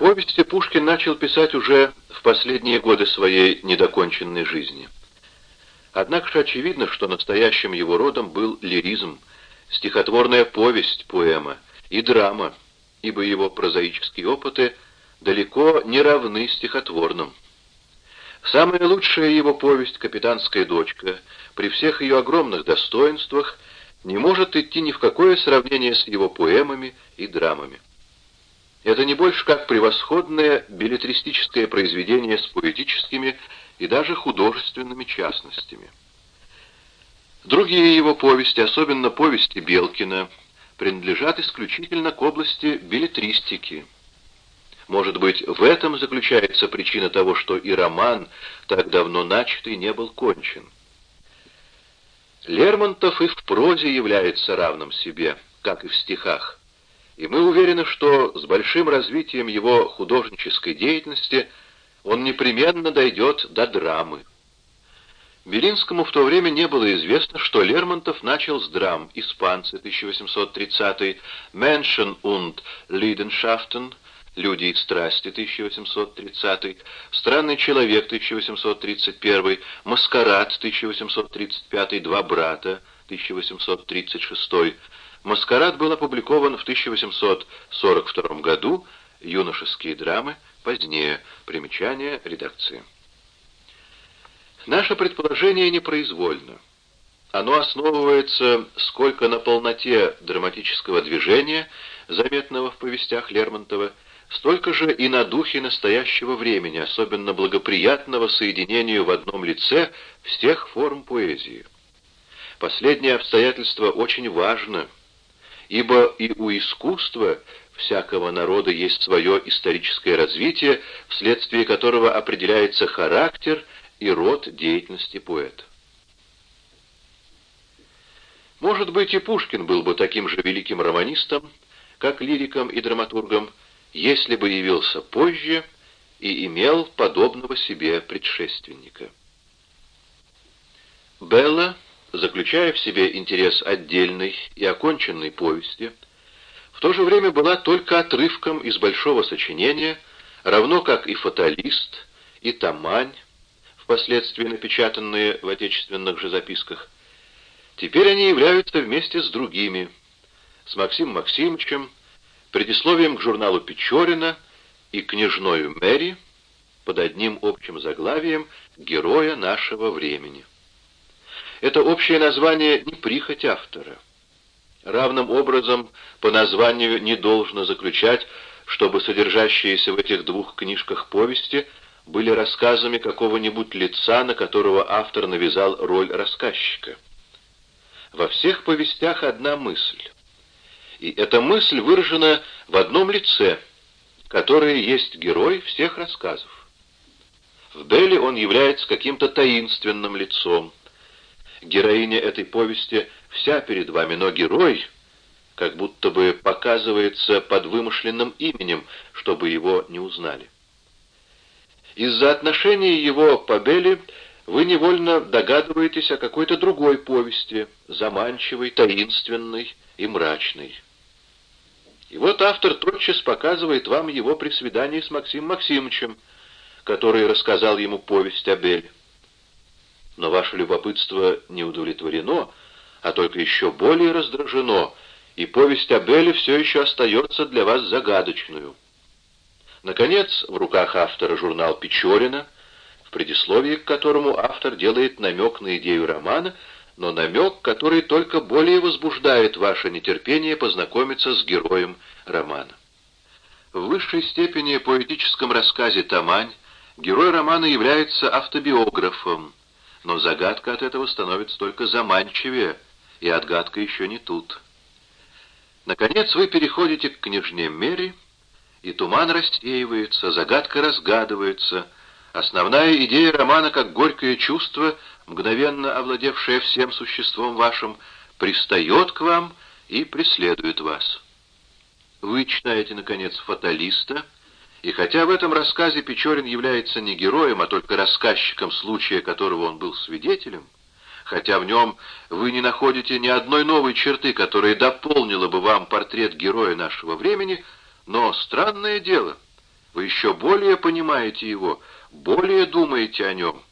Повести Пушкин начал писать уже в последние годы своей недоконченной жизни. Однако же очевидно, что настоящим его родом был лиризм, стихотворная повесть, поэма и драма, ибо его прозаические опыты далеко не равны стихотворным. Самая лучшая его повесть «Капитанская дочка» при всех ее огромных достоинствах не может идти ни в какое сравнение с его поэмами и драмами. Это не больше как превосходное билетристическое произведение с поэтическими и даже художественными частностями. Другие его повести, особенно повести Белкина, принадлежат исключительно к области билетристики. Может быть, в этом заключается причина того, что и роман, так давно начатый, не был кончен. Лермонтов и в прозе является равным себе, как и в стихах. И мы уверены, что с большим развитием его художнической деятельности он непременно дойдет до драмы. Белинскому в то время не было известно, что Лермонтов начал с драм «Испанцы» 1830, «Menschen und Leidenschaften», «Люди и страсти» 1830, «Странный человек» 1831, «Маскарад» 1835, «Два брата» 1836, «Маскарад» был опубликован в 1842 году, «Юношеские драмы» позднее, примечание редакции. Наше предположение непроизвольно. Оно основывается сколько на полноте драматического движения, заметного в повестях Лермонтова, столько же и на духе настоящего времени, особенно благоприятного соединению в одном лице всех форм поэзии. Последнее обстоятельство очень важно – ибо и у искусства всякого народа есть свое историческое развитие, вследствие которого определяется характер и род деятельности поэта. Может быть, и Пушкин был бы таким же великим романистом, как лириком и драматургом, если бы явился позже и имел подобного себе предшественника. Белла заключая в себе интерес отдельной и оконченной повести, в то же время была только отрывком из большого сочинения, равно как и «Фаталист», и «Тамань», впоследствии напечатанные в отечественных же записках. Теперь они являются вместе с другими, с Максимом Максимовичем, предисловием к журналу Печорина и княжною Мэри под одним общим заглавием «Героя нашего времени». Это общее название не прихоть автора. Равным образом по названию не должно заключать, чтобы содержащиеся в этих двух книжках повести были рассказами какого-нибудь лица, на которого автор навязал роль рассказчика. Во всех повестях одна мысль. И эта мысль выражена в одном лице, которое есть герой всех рассказов. В Белле он является каким-то таинственным лицом, героиня этой повести вся перед вами, но герой как будто бы показывается под вымышленным именем, чтобы его не узнали. Из-за отношения его по Белли вы невольно догадываетесь о какой-то другой повести, заманчивой, таинственной и мрачной. И вот автор тотчас показывает вам его при свидании с Максимом Максимовичем, который рассказал ему повесть о Белле но ваше любопытство не удовлетворено, а только еще более раздражено, и повесть о Белле все еще остается для вас загадочную. Наконец, в руках автора журнал Печорина, в предисловии к которому автор делает намек на идею романа, но намек, который только более возбуждает ваше нетерпение познакомиться с героем романа. В высшей степени поэтическом рассказе «Тамань» герой романа является автобиографом, но загадка от этого становится только заманчивее, и отгадка еще не тут. Наконец вы переходите к княжне Мери, и туман рассеивается, загадка разгадывается, основная идея романа, как горькое чувство, мгновенно овладевшее всем существом вашим, пристает к вам и преследует вас. Вы читаете, наконец, «Фаталиста», и хотя в этом рассказе Печорин является не героем, а только рассказчиком случая, которого он был свидетелем, хотя в нем вы не находите ни одной новой черты, которая дополнила бы вам портрет героя нашего времени, но странное дело, вы еще более понимаете его, более думаете о нем,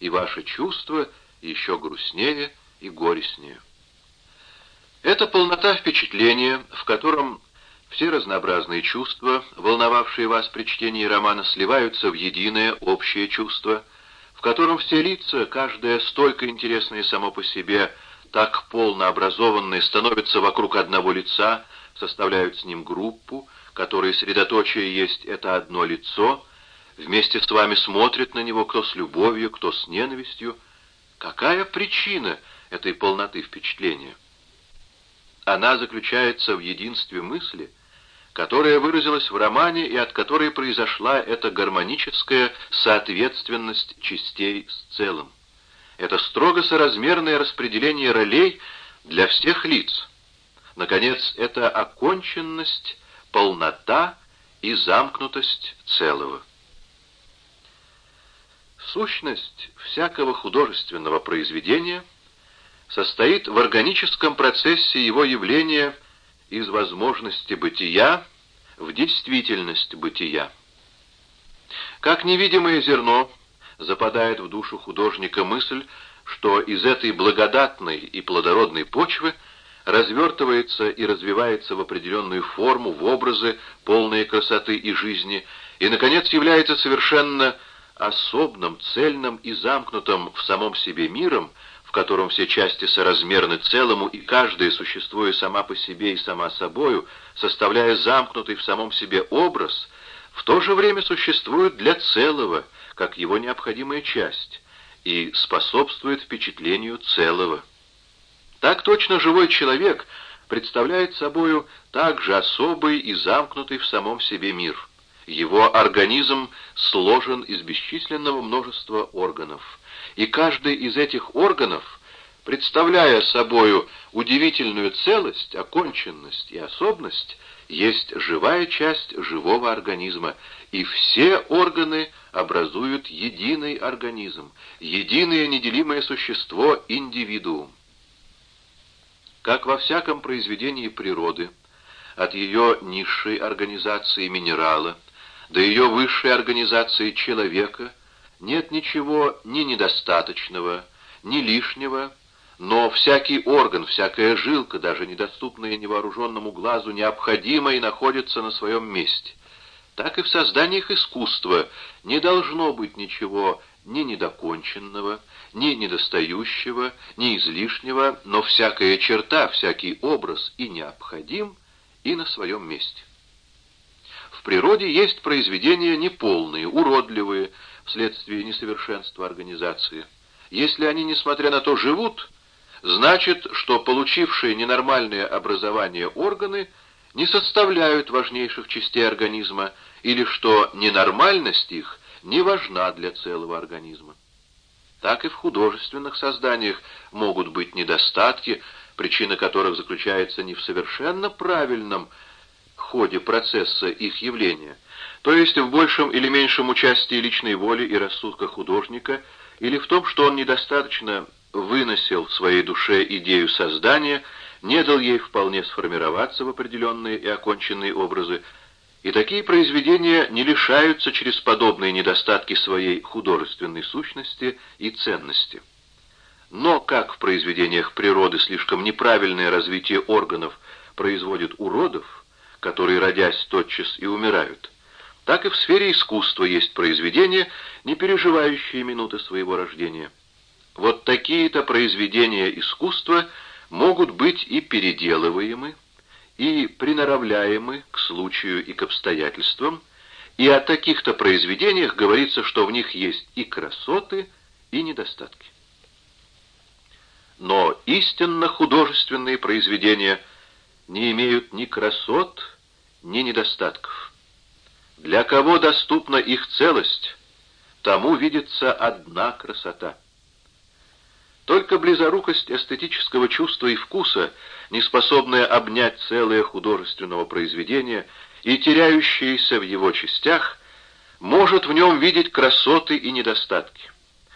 и ваши чувства еще грустнее и горестнее. Это полнота впечатления, в котором все разнообразные чувства, волновавшие вас при чтении романа, сливаются в единое общее чувство, в котором все лица, каждое столько интересное само по себе, так полно образованные, становятся вокруг одного лица, составляют с ним группу, которой средоточие есть это одно лицо, вместе с вами смотрит на него кто с любовью, кто с ненавистью. Какая причина этой полноты впечатления? Она заключается в единстве мысли, которая выразилась в романе и от которой произошла эта гармоническая соответственность частей с целым. Это строго соразмерное распределение ролей для всех лиц. Наконец, это оконченность, полнота и замкнутость целого. Сущность всякого художественного произведения состоит в органическом процессе его явления из возможности бытия в действительность бытия. Как невидимое зерно западает в душу художника мысль, что из этой благодатной и плодородной почвы развертывается и развивается в определенную форму, в образы, полные красоты и жизни, и, наконец, является совершенно особным, цельным и замкнутым в самом себе миром, котором все части соразмерны целому, и каждая, существуя сама по себе и сама собою, составляя замкнутый в самом себе образ, в то же время существует для целого, как его необходимая часть, и способствует впечатлению целого. Так точно живой человек представляет собою также особый и замкнутый в самом себе мир. Его организм сложен из бесчисленного множества органов, и каждый из этих органов, представляя собою удивительную целость, оконченность и особенность, есть живая часть живого организма, и все органы образуют единый организм, единое неделимое существо – индивидуум. Как во всяком произведении природы, от ее низшей организации минерала до ее высшей организации человека нет ничего ни недостаточного, ни лишнего, но всякий орган, всякая жилка, даже недоступная невооруженному глазу, необходима и находится на своем месте. Так и в созданиях искусства не должно быть ничего ни недоконченного, ни недостающего, ни излишнего, но всякая черта, всякий образ и необходим, и на своем месте. В природе есть произведения неполные, уродливые, вследствие несовершенства организации. Если они, несмотря на то, живут, значит, что получившие ненормальное образование органы не составляют важнейших частей организма, или что ненормальность их не важна для целого организма. Так и в художественных созданиях могут быть недостатки, причина которых заключается не в совершенно правильном ходе процесса их явления, то есть в большем или меньшем участии личной воли и рассудка художника, или в том, что он недостаточно выносил в своей душе идею создания, не дал ей вполне сформироваться в определенные и оконченные образы, и такие произведения не лишаются через подобные недостатки своей художественной сущности и ценности. Но как в произведениях природы слишком неправильное развитие органов производит уродов, которые, родясь, тотчас и умирают, так и в сфере искусства есть произведения, не переживающие минуты своего рождения. Вот такие-то произведения искусства могут быть и переделываемы, и приноравляемы к случаю и к обстоятельствам, и о таких-то произведениях говорится, что в них есть и красоты, и недостатки. Но истинно художественные произведения не имеют ни красот, ни недостатков. Для кого доступна их целость, тому видится одна красота — только близорукость эстетического чувства и вкуса, не способная обнять целое художественного произведения и теряющаяся в его частях, может в нем видеть красоты и недостатки,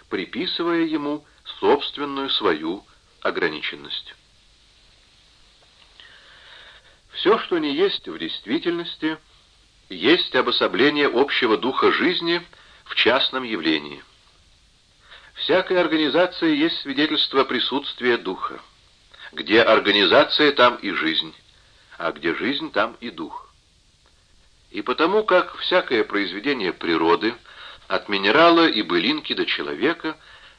приписывая ему собственную свою ограниченность. Все, что не есть в действительности, есть обособление общего духа жизни в частном явлении. Всякая организация есть свидетельство присутствия духа. Где организация, там и жизнь, а где жизнь, там и дух. И потому как всякое произведение природы, от минерала и былинки до человека,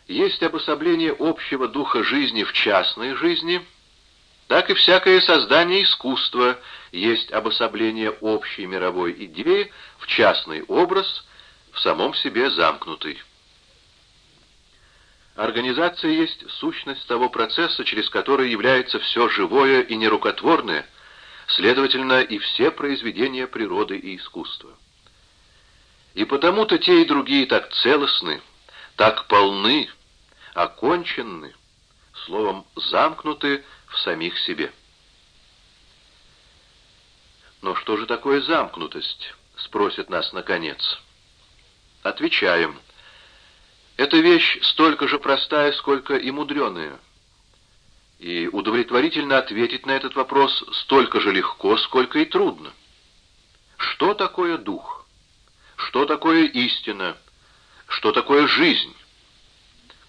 есть обособление общего духа жизни в частной жизни, так и всякое создание искусства есть обособление общей мировой идеи в частный образ, в самом себе замкнутый. Организация есть сущность того процесса, через который является все живое и нерукотворное, следовательно, и все произведения природы и искусства. И потому-то те и другие так целостны, так полны, оконченны, словом, замкнуты в самих себе. Но что же такое замкнутость? Спросит нас наконец. Отвечаем. Эта вещь столько же простая, сколько и мудреная. И удовлетворительно ответить на этот вопрос столько же легко, сколько и трудно. Что такое дух? Что такое истина? Что такое жизнь?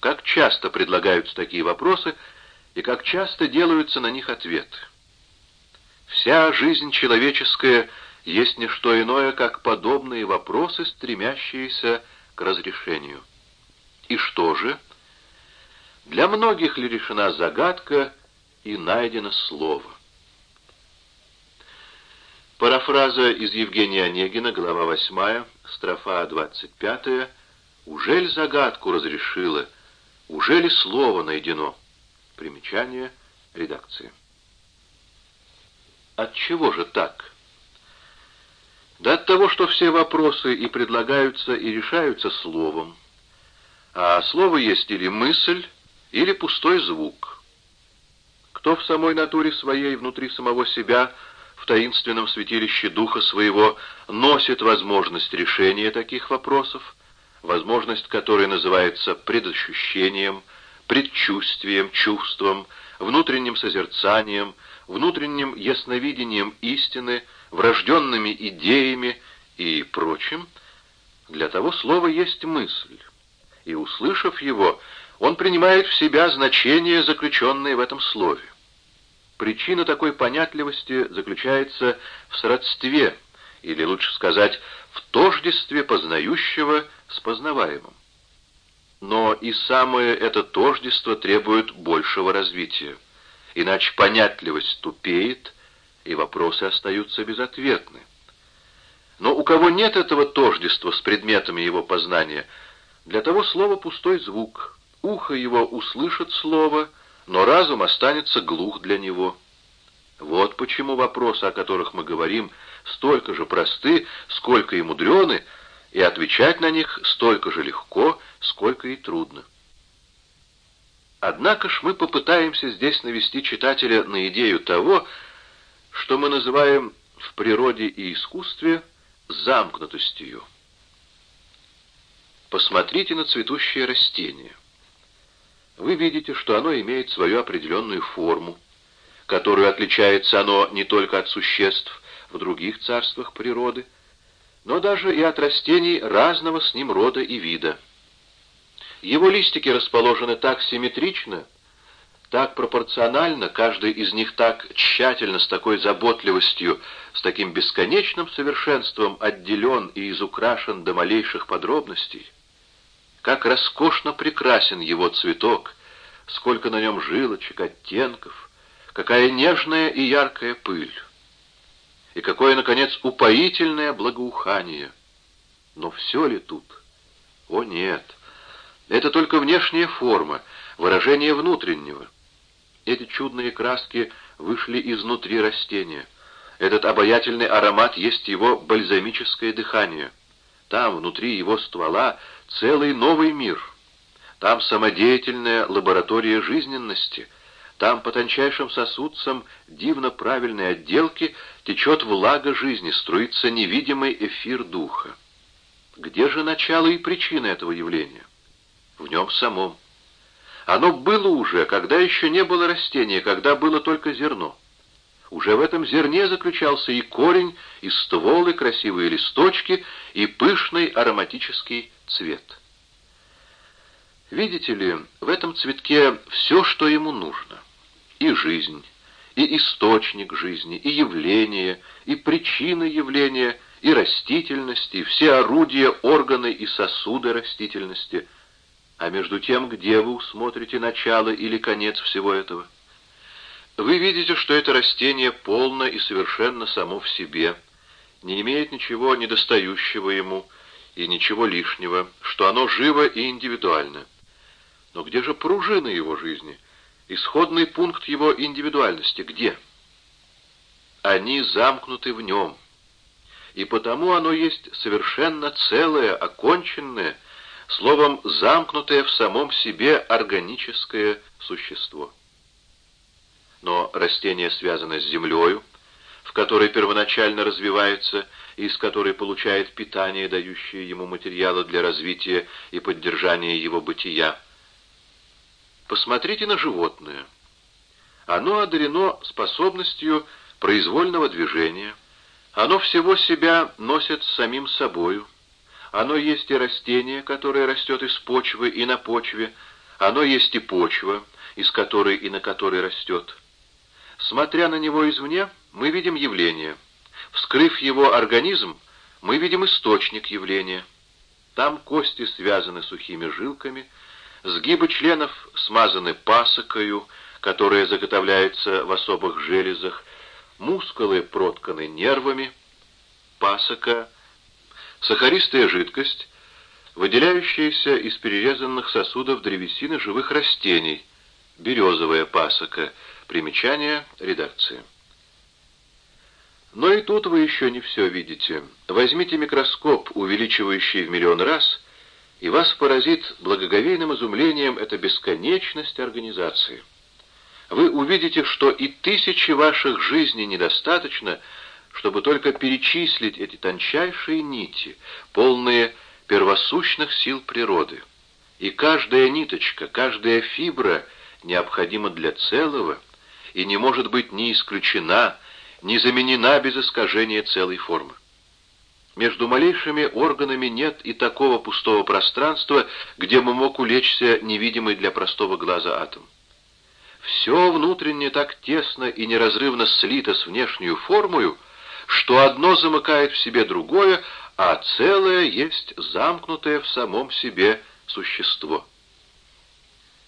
Как часто предлагаются такие вопросы, и как часто делаются на них ответы. Вся жизнь человеческая есть не что иное, как подобные вопросы, стремящиеся к разрешению. И что же? Для многих ли решена загадка и найдено слово? Парафраза из Евгения Онегина, глава 8, строфа 25. «Ужель загадку разрешила? Ужели слово найдено?» Примечание редакции. От чего же так? Да от того, что все вопросы и предлагаются, и решаются словом, а слово есть или мысль, или пустой звук. Кто в самой натуре своей, внутри самого себя, в таинственном святилище духа своего, носит возможность решения таких вопросов, возможность которой называется предощущением, предчувствием, чувством, внутренним созерцанием, внутренним ясновидением истины, врожденными идеями и прочим, для того слово есть мысль и, услышав его, он принимает в себя значение, заключенное в этом слове. Причина такой понятливости заключается в сродстве, или лучше сказать, в тождестве познающего с познаваемым. Но и самое это тождество требует большего развития, иначе понятливость тупеет, и вопросы остаются безответны. Но у кого нет этого тождества с предметами его познания – для того слово пустой звук. Ухо его услышит слово, но разум останется глух для него. Вот почему вопросы, о которых мы говорим, столько же просты, сколько и мудрены, и отвечать на них столько же легко, сколько и трудно. Однако ж мы попытаемся здесь навести читателя на идею того, что мы называем в природе и искусстве замкнутостью. Посмотрите на цветущее растение. Вы видите, что оно имеет свою определенную форму, которую отличается оно не только от существ в других царствах природы, но даже и от растений разного с ним рода и вида. Его листики расположены так симметрично, так пропорционально, каждый из них так тщательно, с такой заботливостью, с таким бесконечным совершенством отделен и изукрашен до малейших подробностей, как роскошно прекрасен его цветок, сколько на нем жилочек, оттенков, какая нежная и яркая пыль. И какое, наконец, упоительное благоухание. Но все ли тут? О, нет! Это только внешняя форма, выражение внутреннего. Эти чудные краски вышли изнутри растения. Этот обаятельный аромат есть его бальзамическое дыхание. Там, внутри его ствола, целый новый мир. Там самодеятельная лаборатория жизненности. Там по тончайшим сосудцам дивно правильной отделки течет влага жизни, струится невидимый эфир духа. Где же начало и причина этого явления? В нем самом. Оно было уже, когда еще не было растения, когда было только зерно. Уже в этом зерне заключался и корень, и ствол, и красивые листочки, и пышный ароматический цвет. Видите ли, в этом цветке все, что ему нужно. И жизнь, и источник жизни, и явление, и причины явления, и растительности, и все орудия, органы и сосуды растительности. А между тем, где вы усмотрите начало или конец всего этого? Вы видите, что это растение полно и совершенно само в себе, не имеет ничего недостающего ему и ничего лишнего, что оно живо и индивидуально. Но где же пружина его жизни? Исходный пункт его индивидуальности где? Они замкнуты в нем, и потому оно есть совершенно целое, оконченное, словом, замкнутое в самом себе органическое существо но растение связано с землею, в которой первоначально развивается и из которой получает питание, дающее ему материалы для развития и поддержания его бытия. Посмотрите на животное. Оно одарено способностью произвольного движения. Оно всего себя носит с самим собою. Оно есть и растение, которое растет из почвы и на почве. Оно есть и почва, из которой и на которой растет. Смотря на него извне, мы видим явление. Вскрыв его организм, мы видим источник явления. Там кости связаны сухими жилками, сгибы членов смазаны пасокою, которая заготовляется в особых железах, мускулы протканы нервами, пасока, сахаристая жидкость, выделяющаяся из перерезанных сосудов древесины живых растений, березовая пасока — Примечание редакции. Но и тут вы еще не все видите. Возьмите микроскоп, увеличивающий в миллион раз, и вас поразит благоговейным изумлением эта бесконечность организации. Вы увидите, что и тысячи ваших жизней недостаточно, чтобы только перечислить эти тончайшие нити, полные первосущных сил природы. И каждая ниточка, каждая фибра необходима для целого — и не может быть ни исключена, ни заменена без искажения целой формы. Между малейшими органами нет и такого пустого пространства, где бы мог улечься невидимый для простого глаза атом. Все внутренне так тесно и неразрывно слито с внешнюю формою, что одно замыкает в себе другое, а целое есть замкнутое в самом себе существо.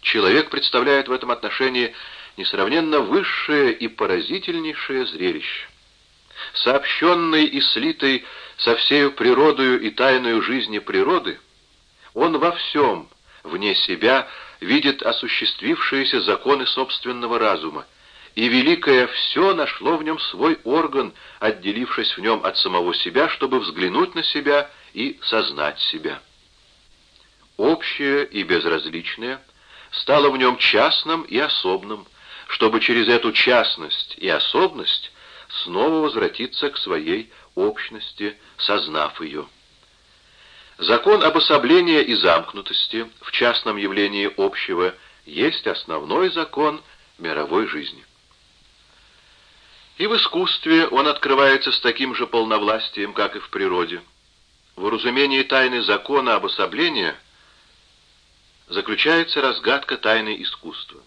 Человек представляет в этом отношении несравненно высшее и поразительнейшее зрелище. Сообщенный и слитый со всею природою и тайною жизни природы, он во всем, вне себя, видит осуществившиеся законы собственного разума, и великое все нашло в нем свой орган, отделившись в нем от самого себя, чтобы взглянуть на себя и сознать себя. Общее и безразличное стало в нем частным и особным, чтобы через эту частность и особность снова возвратиться к своей общности, сознав ее. Закон обособления и замкнутости в частном явлении общего есть основной закон мировой жизни. И в искусстве он открывается с таким же полновластием, как и в природе. В уразумении тайны закона обособления заключается разгадка тайны искусства.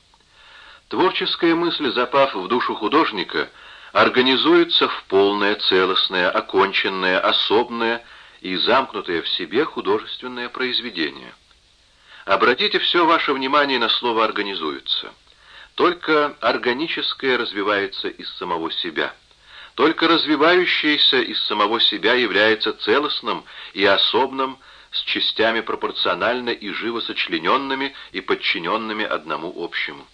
Творческая мысль, запав в душу художника, организуется в полное, целостное, оконченное, особное и замкнутое в себе художественное произведение. Обратите все ваше внимание на слово «организуется». Только органическое развивается из самого себя. Только развивающееся из самого себя является целостным и особным, с частями пропорционально и живо сочлененными и подчиненными одному общему.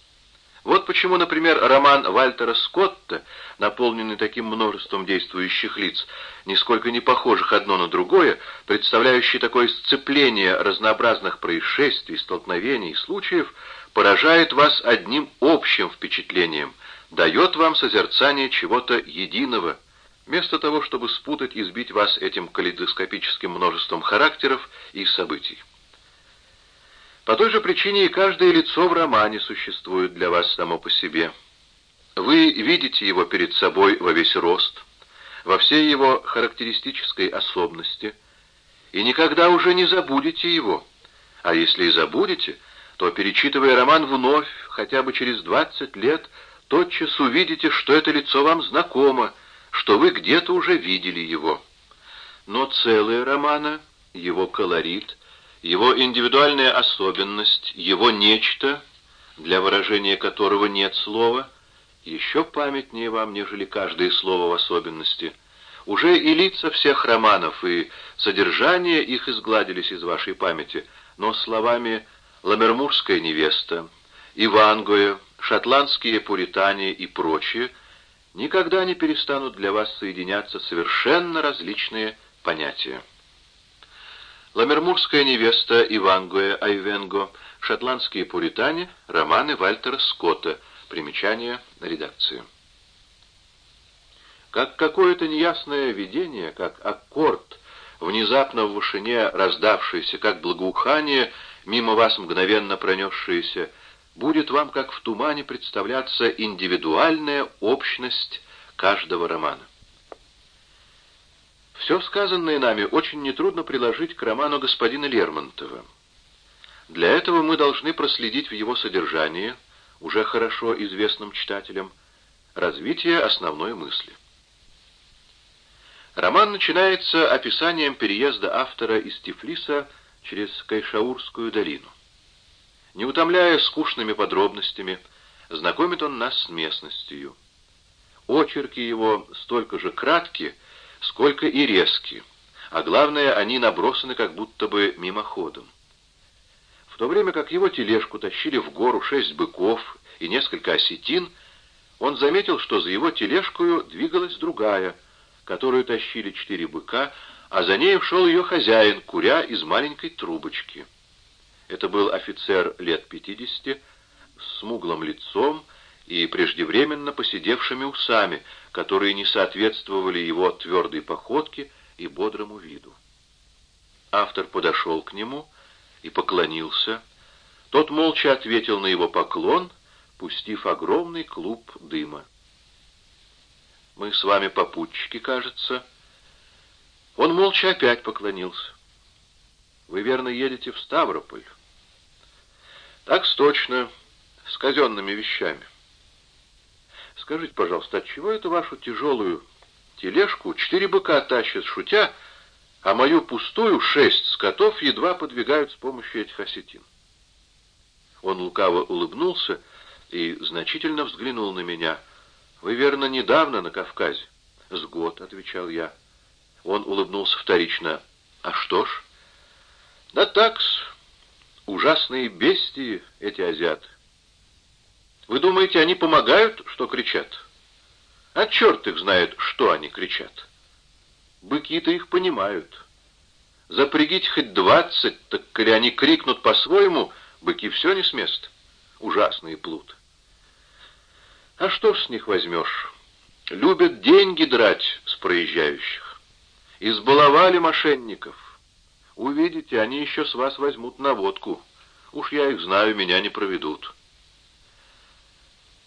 Вот почему, например, роман Вальтера Скотта, наполненный таким множеством действующих лиц, нисколько не похожих одно на другое, представляющий такое сцепление разнообразных происшествий, столкновений и случаев, поражает вас одним общим впечатлением, дает вам созерцание чего-то единого, вместо того, чтобы спутать и сбить вас этим калейдоскопическим множеством характеров и событий. По той же причине и каждое лицо в романе существует для вас само по себе. Вы видите его перед собой во весь рост, во всей его характеристической особенности, и никогда уже не забудете его. А если и забудете, то, перечитывая роман вновь, хотя бы через 20 лет, тотчас увидите, что это лицо вам знакомо, что вы где-то уже видели его. Но целые романа, его колорит, его индивидуальная особенность, его нечто, для выражения которого нет слова, еще памятнее вам, нежели каждое слово в особенности. Уже и лица всех романов, и содержание их изгладились из вашей памяти, но словами «Ламермурская невеста», «Ивангоя», «Шотландские пуритане» и прочее никогда не перестанут для вас соединяться совершенно различные понятия. «Ламермурская невеста», «Ивангоя», «Айвенго», «Шотландские пуритане», романы Вальтера Скотта, примечание редакции. Как какое-то неясное видение, как аккорд, внезапно в вышине раздавшийся, как благоухание, мимо вас мгновенно пронесшееся, будет вам, как в тумане, представляться индивидуальная общность каждого романа. Все сказанное нами очень нетрудно приложить к роману господина Лермонтова. Для этого мы должны проследить в его содержании, уже хорошо известным читателям, развитие основной мысли. Роман начинается описанием переезда автора из Тифлиса через Кайшаурскую долину. Не утомляя скучными подробностями, знакомит он нас с местностью. Очерки его столько же краткие, сколько и резкие, а главное, они набросаны как будто бы мимоходом. В то время как его тележку тащили в гору шесть быков и несколько осетин, он заметил, что за его тележкою двигалась другая, которую тащили четыре быка, а за ней шел ее хозяин, куря из маленькой трубочки. Это был офицер лет пятидесяти, с смуглым лицом и преждевременно поседевшими усами, которые не соответствовали его твердой походке и бодрому виду. Автор подошел к нему и поклонился. Тот молча ответил на его поклон, пустив огромный клуб дыма. «Мы с вами попутчики, кажется». Он молча опять поклонился. «Вы верно едете в Ставрополь?» «Так точно, с казенными вещами». «Скажите, пожалуйста, отчего это вашу тяжелую тележку четыре быка тащат, шутя, а мою пустую шесть скотов едва подвигают с помощью этих осетин. Он лукаво улыбнулся и значительно взглянул на меня. «Вы, верно, недавно на Кавказе?» «С год», — отвечал я. Он улыбнулся вторично. «А что ж?» «Да такс, ужасные бестии эти азиаты. Вы думаете, они помогают, что кричат? А черт их знает, что они кричат». Быки-то их понимают. Запрягите хоть двадцать, так коли они крикнут по-своему, быки все не с места. Ужасные плут. А что ж с них возьмешь? Любят деньги драть с проезжающих. Избаловали мошенников. Увидите, они еще с вас возьмут на водку. Уж я их знаю, меня не проведут.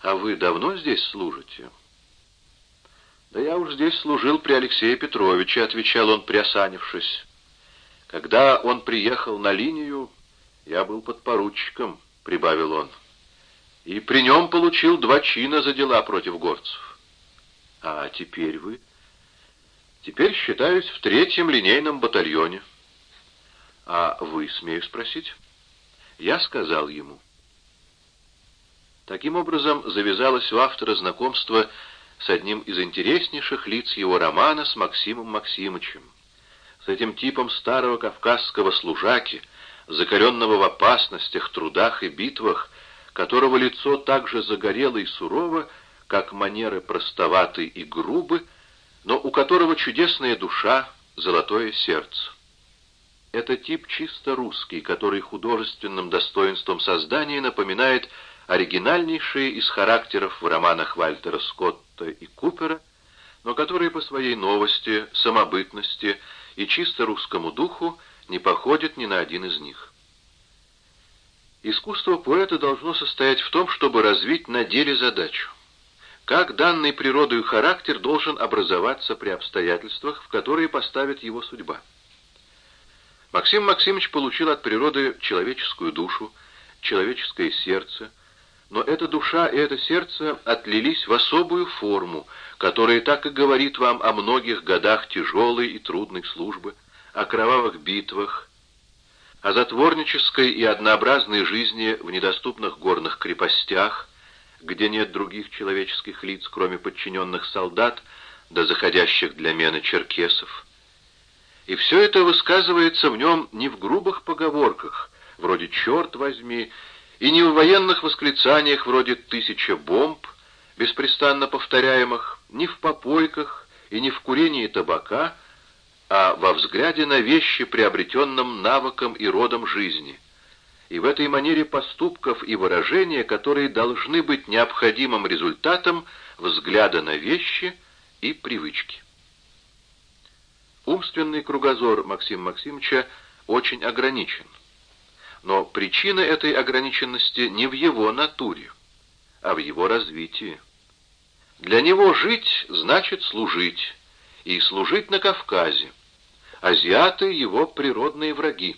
А вы давно здесь служите? «Да я уж здесь служил при Алексее Петровиче», — отвечал он, приосанившись. «Когда он приехал на линию, я был подпоручиком», — прибавил он. «И при нем получил два чина за дела против горцев». «А теперь вы?» «Теперь считаюсь в третьем линейном батальоне». «А вы, смею спросить?» Я сказал ему. Таким образом, завязалось у автора знакомство с одним из интереснейших лиц его романа с Максимом Максимычем, с этим типом старого кавказского служаки, закаленного в опасностях, трудах и битвах, которого лицо так же загорело и сурово, как манеры простоваты и грубы, но у которого чудесная душа, золотое сердце. Это тип чисто русский, который художественным достоинством создания напоминает оригинальнейшие из характеров в романах Вальтера Скотта и Купера, но которые по своей новости, самобытности и чисто русскому духу не походят ни на один из них. Искусство поэта должно состоять в том, чтобы развить на деле задачу. как данный природой характер должен образоваться при обстоятельствах, в которые поставит его судьба. Максим Максимович получил от природы человеческую душу, человеческое сердце, но эта душа и это сердце отлились в особую форму, которая так и говорит вам о многих годах тяжелой и трудной службы, о кровавых битвах, о затворнической и однообразной жизни в недоступных горных крепостях, где нет других человеческих лиц, кроме подчиненных солдат, да заходящих для мены черкесов. И все это высказывается в нем не в грубых поговорках, вроде «черт возьми», и не в военных восклицаниях вроде «тысяча бомб», беспрестанно повторяемых, не в попойках и не в курении табака, а во взгляде на вещи, приобретенном навыком и родом жизни, и в этой манере поступков и выражения, которые должны быть необходимым результатом взгляда на вещи и привычки. Умственный кругозор Максима Максимовича очень ограничен. Но причина этой ограниченности не в его натуре, а в его развитии. Для него жить значит служить, и служить на Кавказе. Азиаты — его природные враги.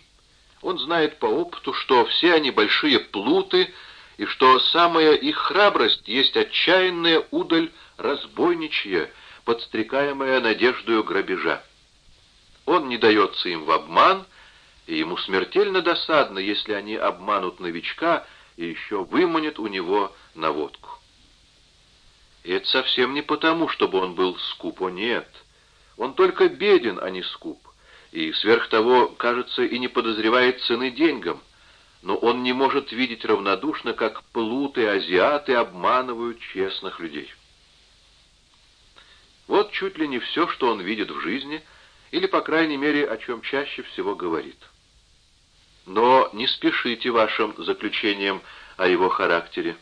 Он знает по опыту, что все они большие плуты, и что самая их храбрость есть отчаянная удаль разбойничья, подстрекаемая надеждою грабежа. Он не дается им в обман, и ему смертельно досадно, если они обманут новичка и еще выманят у него наводку. И это совсем не потому, чтобы он был скуп, о нет. Он только беден, а не скуп, и сверх того, кажется, и не подозревает цены деньгам, но он не может видеть равнодушно, как плуты азиаты обманывают честных людей. Вот чуть ли не все, что он видит в жизни — или, по крайней мере, о чем чаще всего говорит. Но не спешите вашим заключением о его характере.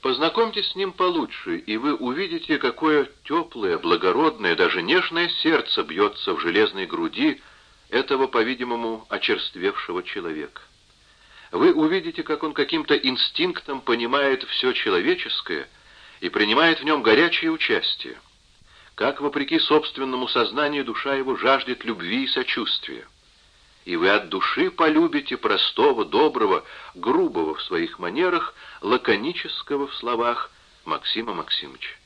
Познакомьтесь с ним получше, и вы увидите, какое теплое, благородное, даже нежное сердце бьется в железной груди этого, по-видимому, очерствевшего человека. Вы увидите, как он каким-то инстинктом понимает все человеческое и принимает в нем горячее участие как, вопреки собственному сознанию, душа его жаждет любви и сочувствия. И вы от души полюбите простого, доброго, грубого в своих манерах, лаконического в словах Максима Максимовича.